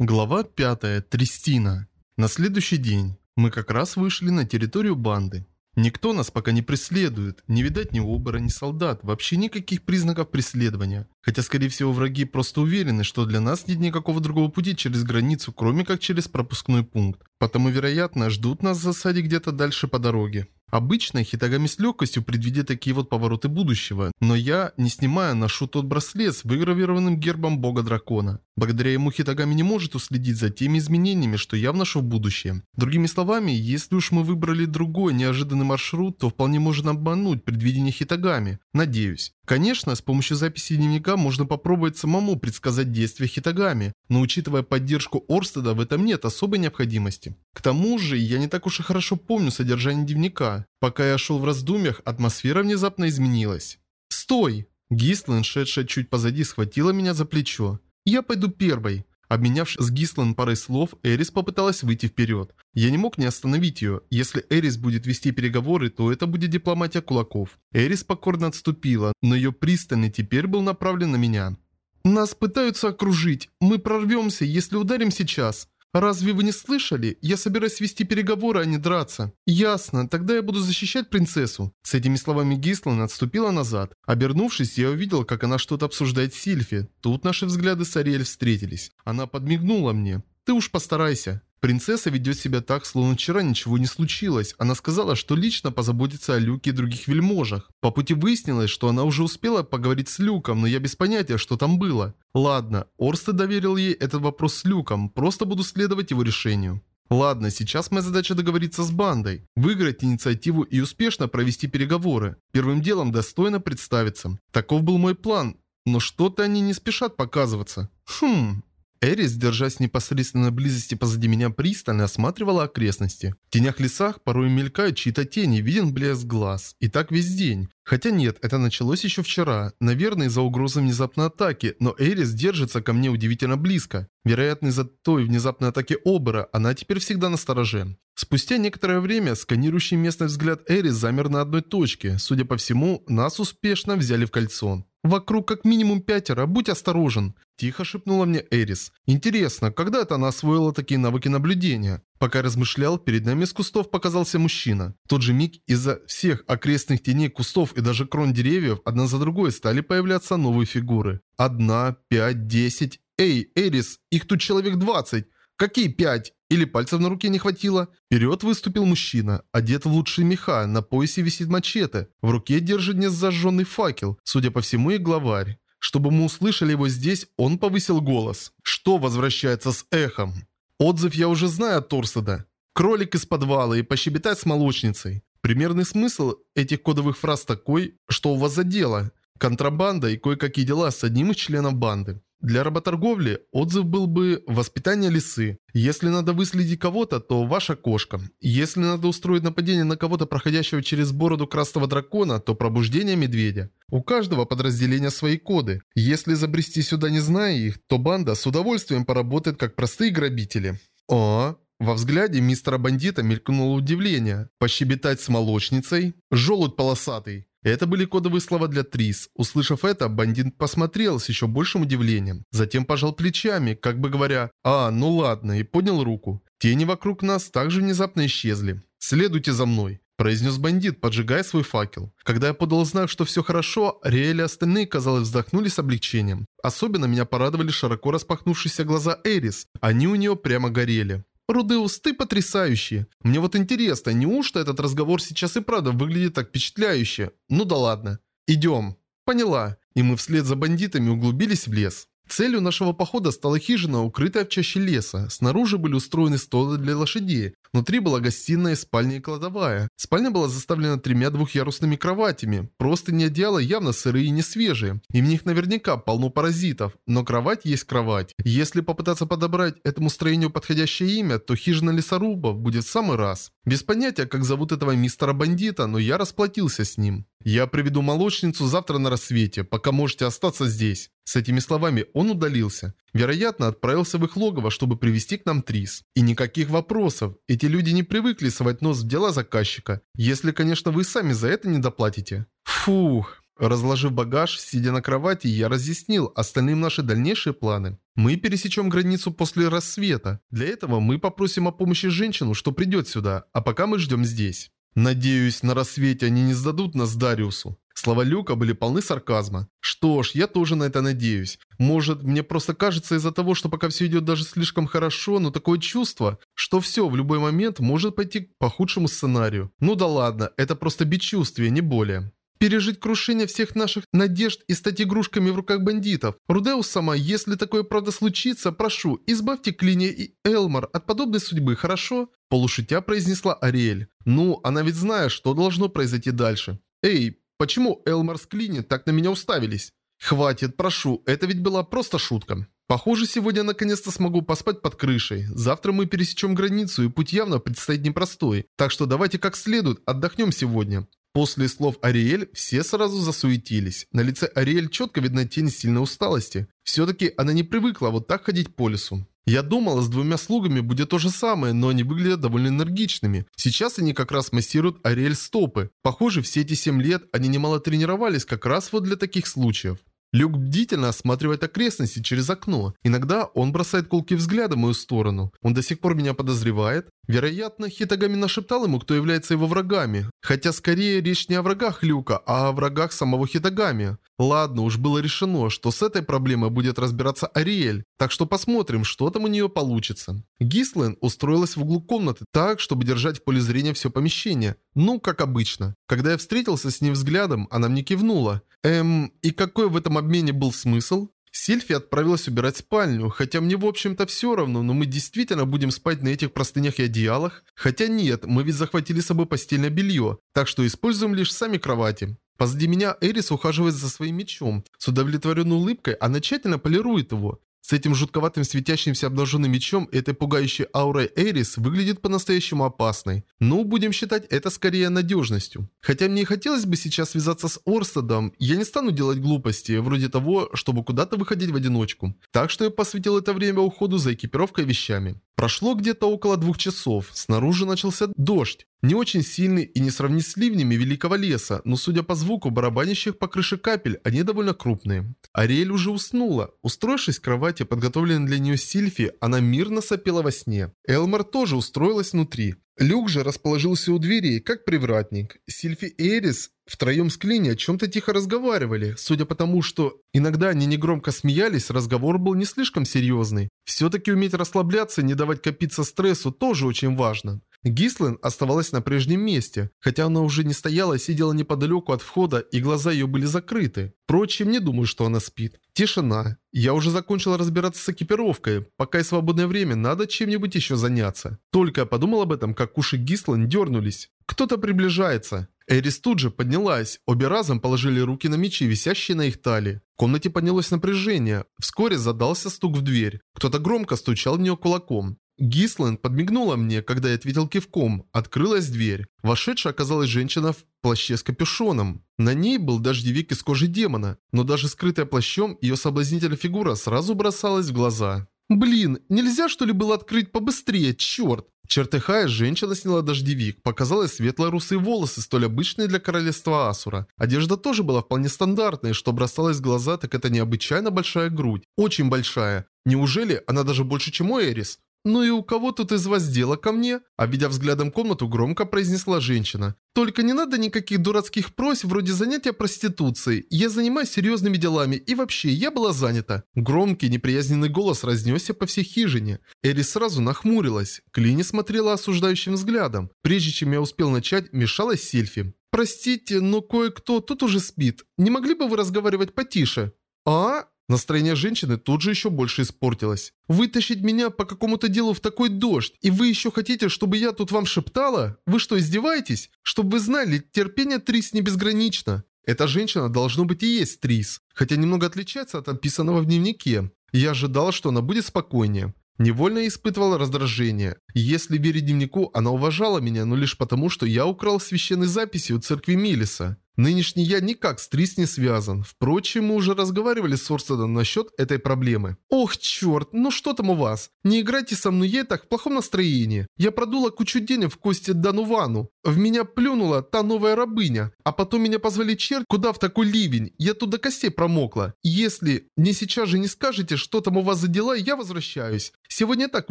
Глава 5. Трестина. На следующий день мы как раз вышли на территорию банды. Никто нас пока не преследует, не видать ни обора, ни солдат, вообще никаких признаков преследования. Хотя, скорее всего, враги просто уверены, что для нас нет никакого другого пути через границу, кроме как через пропускной пункт. Потому, вероятно, ждут нас в засаде где-то дальше по дороге. Обычно Хитагами с легкостью предвидит такие вот повороты будущего, но я, не снимая, ношу тот браслет с выгравированным гербом бога дракона. Благодаря ему Хитагами не может уследить за теми изменениями, что я вношу в будущее. Другими словами, если уж мы выбрали другой неожиданный маршрут, то вполне можно обмануть предвидение Хитагами. Надеюсь. Конечно, с помощью записи дневника можно попробовать самому предсказать действия Хитагами, но учитывая поддержку Орстеда, в этом нет особой необходимости. К тому же, я не так уж и хорошо помню содержание дневника. Пока я шел в раздумьях, атмосфера внезапно изменилась. «Стой!» Гислен, шедшая чуть позади, схватила меня за плечо. «Я пойду первой». Обменявшись с Гислан парой слов, Эрис попыталась выйти вперед. Я не мог не остановить ее. Если Эрис будет вести переговоры, то это будет дипломатия кулаков. Эрис покорно отступила, но ее пристальный теперь был направлен на меня. «Нас пытаются окружить. Мы прорвемся, если ударим сейчас». «Разве вы не слышали? Я собираюсь вести переговоры, а не драться». «Ясно, тогда я буду защищать принцессу». С этими словами Гислан отступила назад. Обернувшись, я увидел, как она что-то обсуждает с Сильфи. Тут наши взгляды с Ариэль встретились. Она подмигнула мне. «Ты уж постарайся». Принцесса ведет себя так, словно вчера ничего не случилось. Она сказала, что лично позаботится о Люке и других вельможах. По пути выяснилось, что она уже успела поговорить с Люком, но я без понятия, что там было. Ладно, Орсте доверил ей этот вопрос с Люком, просто буду следовать его решению. Ладно, сейчас моя задача договориться с бандой, выиграть инициативу и успешно провести переговоры. Первым делом достойно представиться. Таков был мой план, но что-то они не спешат показываться. Хм... Эрис, держась в непосредственной близости позади меня, пристально осматривала окрестности. В тенях лесах порой мелькают чьи-то тени, виден блеск глаз. И так весь день. Хотя нет, это началось еще вчера. Наверное, из-за угрозы внезапной атаки, но Эрис держится ко мне удивительно близко. Вероятно, из-за той внезапной атаки Обера она теперь всегда на стороже. Спустя некоторое время сканирующий местный взгляд Эрис замер на одной точке. Судя по всему, нас успешно взяли в кольцо. «Вокруг как минимум пятеро, будь осторожен», – тихо шепнула мне Эрис. «Интересно, когда это она освоила такие навыки наблюдения?» Пока размышлял, перед нами из кустов показался мужчина. В тот же миг из-за всех окрестных теней кустов и даже крон деревьев одна за другой стали появляться новые фигуры. Одна, пять, десять. «Эй, Эрис, их тут человек двадцать!» «Какие пять?» Или пальцев на руке не хватило? Вперед выступил мужчина, одет в лучшие меха, на поясе висит мачете, в руке держит незажженный факел, судя по всему и главарь. Чтобы мы услышали его здесь, он повысил голос. Что возвращается с эхом? Отзыв я уже знаю от Торседа. Кролик из подвала и пощебетать с молочницей. Примерный смысл этих кодовых фраз такой, что у вас за дело. Контрабанда и кое-какие дела с одним из членов банды. Для работорговли отзыв был бы «воспитание лисы». Если надо выследить кого-то, то ваша кошка. Если надо устроить нападение на кого-то, проходящего через бороду красного дракона, то пробуждение медведя. У каждого подразделения свои коды. Если забрести сюда не зная их, то банда с удовольствием поработает как простые грабители. О, во взгляде мистера бандита мелькнуло удивление. Пощебетать с молочницей? Желудь полосатый. Это были кодовые слова для Трис. Услышав это, бандит посмотрел с еще большим удивлением. Затем пожал плечами, как бы говоря «А, ну ладно», и поднял руку. Тени вокруг нас также внезапно исчезли. «Следуйте за мной», – произнес бандит, поджигая свой факел. Когда я подал знак, что все хорошо, Риэль и остальные, казалось, вздохнули с облегчением. Особенно меня порадовали широко распахнувшиеся глаза Эрис. Они у нее прямо горели. «Рудеус, ты потрясающий. Мне вот интересно, неужто этот разговор сейчас и правда выглядит так впечатляюще? Ну да ладно. Идем». «Поняла». И мы вслед за бандитами углубились в лес. Целью нашего похода стала хижина, укрытая в чаще леса. Снаружи были устроены столы для лошадей. Внутри была гостиная, спальня и кладовая. Спальня была заставлена тремя двухъярусными кроватями. Просто не одеяла явно сырые и не свежие. И в них наверняка полно паразитов. Но кровать есть кровать. Если попытаться подобрать этому строению подходящее имя, то хижина лесорубов будет в самый раз. Без понятия, как зовут этого мистера-бандита, но я расплатился с ним. Я приведу молочницу завтра на рассвете, пока можете остаться здесь. С этими словами он удалился. Вероятно, отправился в их логово, чтобы привести к нам Трис. И никаких вопросов. Эти люди не привыкли совать нос в дела заказчика. Если, конечно, вы сами за это не доплатите. Фух. Разложив багаж, сидя на кровати, я разъяснил остальным наши дальнейшие планы. Мы пересечем границу после рассвета. Для этого мы попросим о помощи женщину, что придет сюда, а пока мы ждем здесь. Надеюсь, на рассвете они не сдадут нас Дариусу. Слова Люка были полны сарказма. Что ж, я тоже на это надеюсь. Может, мне просто кажется из-за того, что пока все идет даже слишком хорошо, но такое чувство, что все в любой момент может пойти по худшему сценарию. Ну да ладно, это просто бесчувствие, не более. Пережить крушение всех наших надежд и стать игрушками в руках бандитов. Рудеус сама, если такое правда случится, прошу, избавьте Клиния и Элмар от подобной судьбы, хорошо? Полушутя произнесла Ариэль. Ну, она ведь знает, что должно произойти дальше. Эй, почему Элмар с Клини так на меня уставились? Хватит, прошу, это ведь была просто шутка. Похоже, сегодня я наконец-то смогу поспать под крышей. Завтра мы пересечем границу, и путь явно предстоит непростой. Так что давайте как следует отдохнем сегодня. После слов Ариэль все сразу засуетились. На лице Ариэль четко видна тень сильной усталости. Все-таки она не привыкла вот так ходить по лесу. Я думала, с двумя слугами будет то же самое, но они выглядят довольно энергичными. Сейчас они как раз массируют Ариэль стопы. Похоже, все эти 7 лет они немало тренировались как раз вот для таких случаев. Люк бдительно осматривает окрестности через окно. Иногда он бросает колкий взгляд в мою сторону. Он до сих пор меня подозревает. Вероятно, Хитагами нашептал ему, кто является его врагами. Хотя скорее речь не о врагах Люка, а о врагах самого Хитагами. Ладно, уж было решено, что с этой проблемой будет разбираться Ариэль. Так что посмотрим, что там у нее получится. Гислен устроилась в углу комнаты так, чтобы держать в поле зрения все помещение. Ну, как обычно. Когда я встретился с ней взглядом, она мне кивнула. Эм, и какой в этом обмене был смысл? Сильфи отправилась убирать спальню, хотя мне в общем-то все равно, но мы действительно будем спать на этих простынях и одеялах? Хотя нет, мы ведь захватили с собой постельное белье, так что используем лишь сами кровати. Позади меня Эрис ухаживает за своим мечом. С удовлетворенной улыбкой она тщательно полирует его. С этим жутковатым светящимся обнаженным мечом и этой пугающей аурой Эрис выглядит по-настоящему опасной. Ну, будем считать это скорее надежностью. Хотя мне и хотелось бы сейчас связаться с Орстедом, я не стану делать глупости, вроде того, чтобы куда-то выходить в одиночку. Так что я посвятил это время уходу за экипировкой и вещами. Прошло где-то около двух часов. Снаружи начался дождь. Не очень сильный и не сравнить с ливнями великого леса, но судя по звуку барабанящих по крыше капель, они довольно крупные. Ариэль уже уснула. Устроившись в кровати, подготовленной для нее Сильфи, она мирно сопела во сне. Элмар тоже устроилась внутри. Люк же расположился у двери, как привратник. Сильфи и Эрис втроем с Клини о чем-то тихо разговаривали. Судя по тому, что иногда они негромко смеялись, разговор был не слишком серьезный. Все-таки уметь расслабляться и не давать копиться стрессу тоже очень важно. Гислен оставалась на прежнем месте, хотя она уже не стояла, а сидела неподалеку от входа и глаза ее были закрыты. Впрочем, не думаю, что она спит. Тишина. Я уже закончил разбираться с экипировкой. Пока есть свободное время, надо чем-нибудь еще заняться. Только я подумал об этом, как уши Гислен дернулись. Кто-то приближается. Эрис тут же поднялась. Обе разом положили руки на мечи, висящие на их талии. В комнате поднялось напряжение. Вскоре задался стук в дверь. Кто-то громко стучал в нее кулаком. Гислен подмигнула мне, когда я ответил кивком. Открылась дверь. Вошедшая оказалась женщина в плаще с капюшоном. На ней был дождевик из кожи демона, но даже скрытая плащом, ее соблазнительная фигура сразу бросалась в глаза. «Блин, нельзя что ли было открыть побыстрее, черт!» Чертыхая, женщина сняла дождевик, показалось светло-русые волосы, столь обычные для королевства Асура. Одежда тоже была вполне стандартной, что бросалось в глаза, так это необычайно большая грудь. Очень большая. Неужели она даже больше, чем у Эрис? «Ну и у кого тут из вас дело ко мне?» Обведя взглядом комнату, громко произнесла женщина. «Только не надо никаких дурацких просьб вроде занятия проституцией. Я занимаюсь серьезными делами, и вообще, я была занята». Громкий, неприязненный голос разнесся по всей хижине. Эри сразу нахмурилась. Клини смотрела осуждающим взглядом. Прежде чем я успел начать, мешалась Сильфи. «Простите, но кое-кто тут уже спит. Не могли бы вы разговаривать потише?» «А?» Настроение женщины тут же еще больше испортилось. «Вытащить меня по какому-то делу в такой дождь, и вы еще хотите, чтобы я тут вам шептала? Вы что, издеваетесь? Чтобы вы знали, терпение Трис не безгранично. Эта женщина должно быть и есть Трис, хотя немного отличается от описанного в дневнике. Я ожидал, что она будет спокойнее. Невольно испытывал раздражение. Если верить дневнику, она уважала меня, но лишь потому, что я украл священные записи у церкви Милиса. Нынешний я никак с Трис не связан. Впрочем, мы уже разговаривали с Орстедом насчет этой проблемы. Ох, черт, ну что там у вас? Не играйте со мной, я так в плохом настроении. Я продула кучу денег в кости Данувану. В меня плюнула та новая рабыня. А потом меня позвали черт, куда в такой ливень. Я тут до костей промокла. Если мне сейчас же не скажете, что там у вас за дела, я возвращаюсь. Сегодня так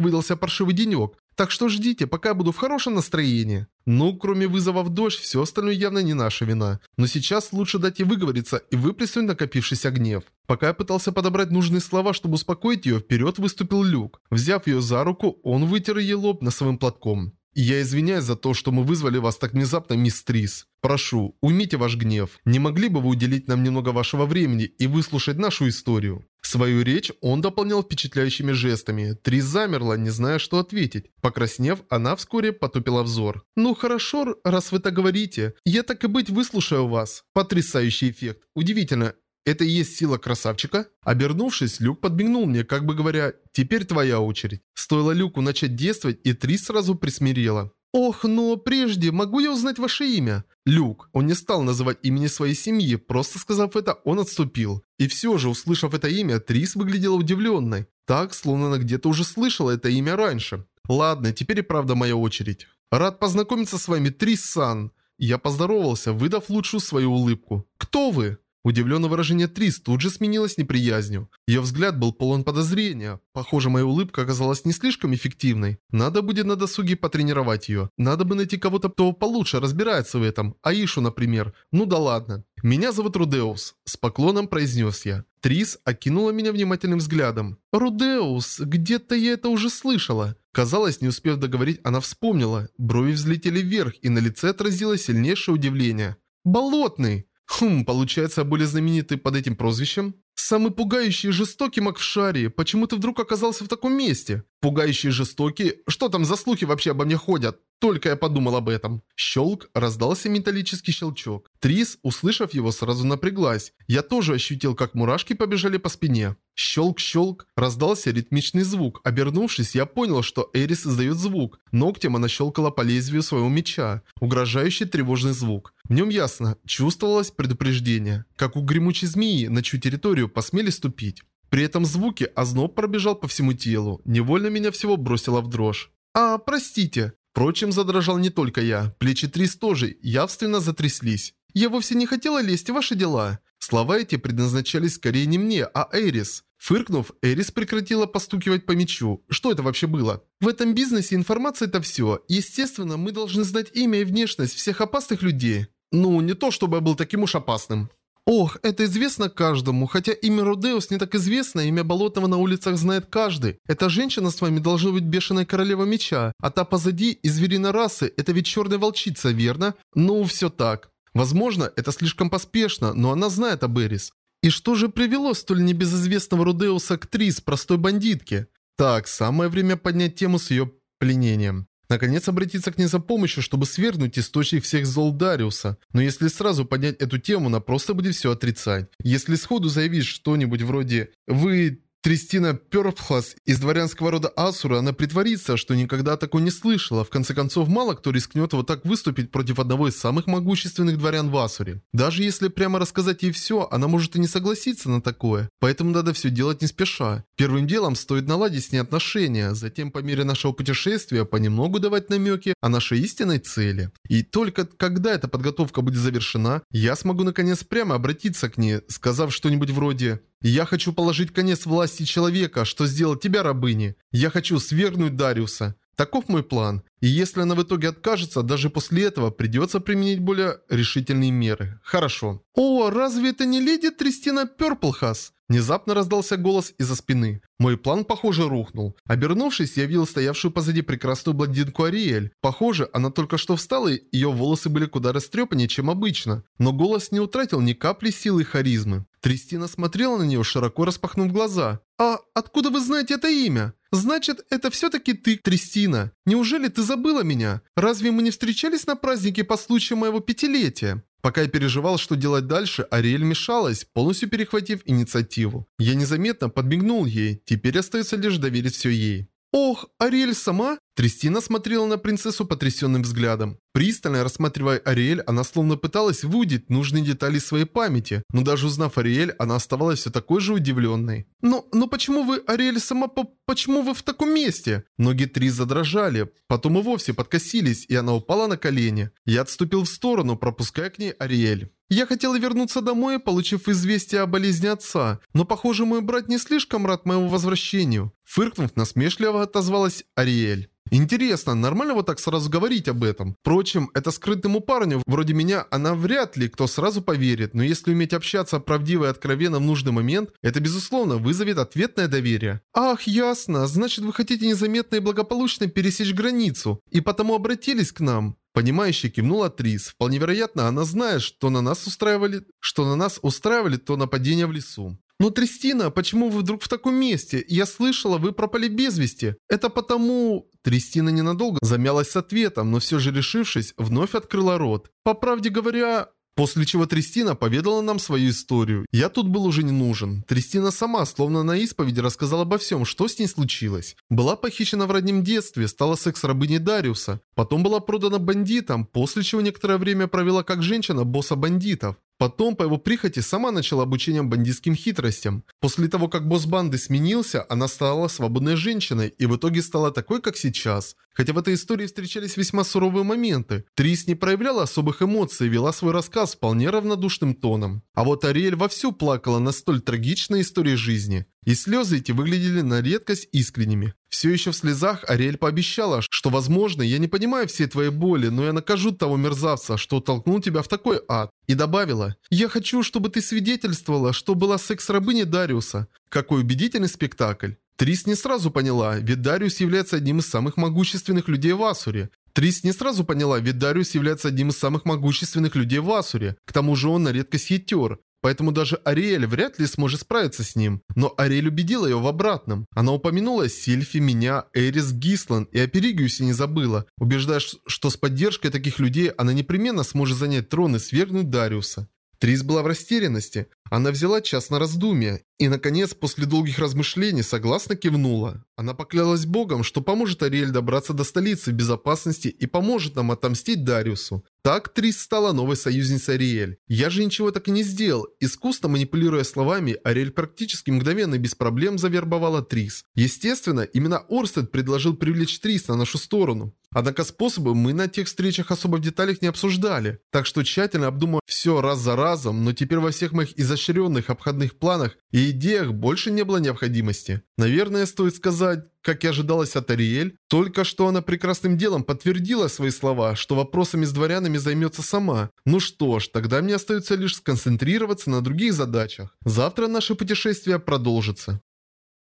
выдался паршивый денек. Так что ждите, пока я буду в хорошем настроении. Ну, кроме вызова в дождь, все остальное явно не наша вина. Но сейчас лучше дать ей выговориться и выплеснуть накопившийся гнев. Пока я пытался подобрать нужные слова, чтобы успокоить ее, вперед выступил Люк. Взяв ее за руку, он вытер ей лоб носовым платком. «Я извиняюсь за то, что мы вызвали вас так внезапно, мисс Трис. Прошу, уймите ваш гнев. Не могли бы вы уделить нам немного вашего времени и выслушать нашу историю?» Свою речь он дополнял впечатляющими жестами. Трис замерла, не зная, что ответить. Покраснев, она вскоре потупила взор. «Ну хорошо, раз вы так говорите. Я так и быть выслушаю вас. Потрясающий эффект. Удивительно, это и есть сила красавчика? Обернувшись, Люк подмигнул мне, как бы говоря, «Теперь твоя очередь». Стоило Люку начать действовать, и Трис сразу присмирела. «Ох, но прежде, могу я узнать ваше имя?» Люк. Он не стал называть имени своей семьи, просто сказав это, он отступил. И все же, услышав это имя, Трис выглядела удивленной. Так, словно она где-то уже слышала это имя раньше. Ладно, теперь и правда моя очередь. Рад познакомиться с вами, Трис-сан. Я поздоровался, выдав лучшую свою улыбку. Кто вы? Удивленное выражение Трис тут же сменилось неприязнью. Ее взгляд был полон подозрения. Похоже, моя улыбка оказалась не слишком эффективной. Надо будет на досуге потренировать ее. Надо бы найти кого-то, кто получше разбирается в этом. Аишу, например. Ну да ладно. «Меня зовут Рудеус», – с поклоном произнес я. Трис окинула меня внимательным взглядом. «Рудеус, где-то я это уже слышала». Казалось, не успев договорить, она вспомнила. Брови взлетели вверх, и на лице отразилось сильнейшее удивление. «Болотный!» Хм, получается, более знаменитый под этим прозвищем? Самый пугающий и жестокий маг в шаре. Почему ты вдруг оказался в таком месте? Пугающий и жестокий? Что там за слухи вообще обо мне ходят? Только я подумал об этом. Щелк, раздался металлический щелчок. Трис, услышав его, сразу напряглась. Я тоже ощутил, как мурашки побежали по спине. Щелк-щелк, раздался ритмичный звук. Обернувшись, я понял, что Эрис издает звук. Ногтем она щелкала по лезвию своего меча. Угрожающий тревожный звук. В нем ясно, чувствовалось предупреждение. Как у гремучей змеи, на чью территорию посмели ступить. При этом звуке озноб пробежал по всему телу. Невольно меня всего бросило в дрожь. «А, простите». Впрочем, задрожал не только я. Плечи Трис тоже явственно затряслись. «Я вовсе не хотела лезть в ваши дела». Слова эти предназначались скорее не мне, а Эрис. Фыркнув, Эрис прекратила постукивать по мячу. Что это вообще было? В этом бизнесе информация это все. Естественно, мы должны знать имя и внешность всех опасных людей. Ну, не то чтобы я был таким уж опасным. Ох, это известно каждому, хотя имя Родеус не так известно, имя Болотного на улицах знает каждый. Эта женщина с вами должна быть бешеная королева меча, а та позади из звериной расы, это ведь черная волчица, верно? Ну, все так. Возможно, это слишком поспешно, но она знает об Эрис. И что же привело столь небезызвестного Рудеуса к Трис, простой бандитке? Так, самое время поднять тему с ее пленением. Наконец обратиться к ней за помощью, чтобы свергнуть источник всех зол Дариуса. Но если сразу поднять эту тему, она просто будет все отрицать. Если сходу заявить что-нибудь вроде «Вы Тристина Пёрпхлас из дворянского рода Асура, она притворится, что никогда такого не слышала. В конце концов, мало кто рискнет вот так выступить против одного из самых могущественных дворян в Асуре. Даже если прямо рассказать ей все, она может и не согласиться на такое. Поэтому надо все делать не спеша. Первым делом стоит наладить с ней отношения, затем по мере нашего путешествия понемногу давать намеки о нашей истинной цели. И только когда эта подготовка будет завершена, я смогу наконец прямо обратиться к ней, сказав что-нибудь вроде я хочу положить конец власти человека, что сделал тебя рабыней. Я хочу свергнуть Дариуса. Таков мой план. И если она в итоге откажется, даже после этого придется применить более решительные меры. Хорошо. О, разве это не леди Тристина Пёрплхас? Внезапно раздался голос из-за спины. Мой план, похоже, рухнул. Обернувшись, я видел стоявшую позади прекрасную блондинку Ариэль. Похоже, она только что встала, и ее волосы были куда растрепаннее, чем обычно. Но голос не утратил ни капли силы и харизмы. Тристина смотрела на нее, широко распахнув глаза. «А откуда вы знаете это имя?» «Значит, это все-таки ты, Тристина. Неужели ты забыла меня? Разве мы не встречались на празднике по случаю моего пятилетия?» Пока я переживал, что делать дальше, Ариэль мешалась, полностью перехватив инициативу. Я незаметно подмигнул ей, теперь остается лишь доверить все ей. «Ох, Ариэль сама?» Тристина смотрела на принцессу потрясенным взглядом. Пристально рассматривая Ариэль, она словно пыталась выудить нужные детали своей памяти, но даже узнав Ариэль, она оставалась все такой же удивленной. «Но, но почему вы, Ариэль, сама, по, почему вы в таком месте?» Ноги Трис задрожали, потом и вовсе подкосились, и она упала на колени. Я отступил в сторону, пропуская к ней Ариэль. Я хотела вернуться домой, получив известие о болезни отца, но, похоже, мой брат не слишком рад моему возвращению. Фыркнув, насмешливо отозвалась Ариэль. Интересно, нормально вот так сразу говорить об этом? Впрочем, это скрытому парню, вроде меня, она вряд ли кто сразу поверит, но если уметь общаться правдиво и откровенно в нужный момент, это безусловно вызовет ответное доверие. Ах, ясно, значит вы хотите незаметно и благополучно пересечь границу, и потому обратились к нам. Понимающе кивнула Трис. Вполне вероятно, она знает, что на нас устраивали, что на нас устраивали то нападение в лесу. «Но, Тристина, почему вы вдруг в таком месте? Я слышала, вы пропали без вести. Это потому...» Тристина ненадолго замялась с ответом, но все же решившись, вновь открыла рот. «По правде говоря, После чего Тристина поведала нам свою историю. Я тут был уже не нужен. Тристина сама, словно на исповеди, рассказала обо всем, что с ней случилось. Была похищена в раннем детстве, стала секс-рабыней Дариуса. Потом была продана бандитам, после чего некоторое время провела как женщина босса бандитов. Потом, по его прихоти, сама начала обучение бандитским хитростям. После того, как босс банды сменился, она стала свободной женщиной и в итоге стала такой, как сейчас. Хотя в этой истории встречались весьма суровые моменты, Трис не проявляла особых эмоций и вела свой рассказ вполне равнодушным тоном. А вот Ариэль вовсю плакала на столь трагичной истории жизни. И слезы эти выглядели на редкость искренними. Все еще в слезах Ариэль пообещала, что, возможно, я не понимаю всей твоей боли, но я накажу того мерзавца, что толкнул тебя в такой ад. И добавила, я хочу, чтобы ты свидетельствовала, что была секс-рабыней Дариуса. Какой убедительный спектакль. Трис не сразу поняла, ведь Дариус является одним из самых могущественных людей в Асуре. Трис не сразу поняла, ведь Дариус является одним из самых могущественных людей в Асуре. К тому же он на редкость хитер. Поэтому даже Ариэль вряд ли сможет справиться с ним. Но Ариэль убедила ее в обратном. Она упомянула Сильфи, меня, Эрис, Гислан и о Перигиусе не забыла, убеждая, что с поддержкой таких людей она непременно сможет занять трон и свергнуть Дариуса. Трис была в растерянности. Она взяла час на раздумье и, наконец, после долгих размышлений, согласно кивнула. Она поклялась Богом, что поможет Ариэль добраться до столицы в безопасности и поможет нам отомстить Дариусу. Так Трис стала новой союзницей Ариэль. Я же ничего так и не сделал. Искусно манипулируя словами, Ариэль практически мгновенно и без проблем завербовала Трис. Естественно, именно Орстед предложил привлечь Трис на нашу сторону. Однако способы мы на тех встречах особо в деталях не обсуждали, так что тщательно обдумав все раз за разом, но теперь во всех моих изощренных обходных планах и идеях больше не было необходимости. Наверное, стоит сказать, как и ожидалось от Ариэль, только что она прекрасным делом подтвердила свои слова, что вопросами с дворянами займется сама. Ну что ж, тогда мне остается лишь сконцентрироваться на других задачах. Завтра наше путешествие продолжится.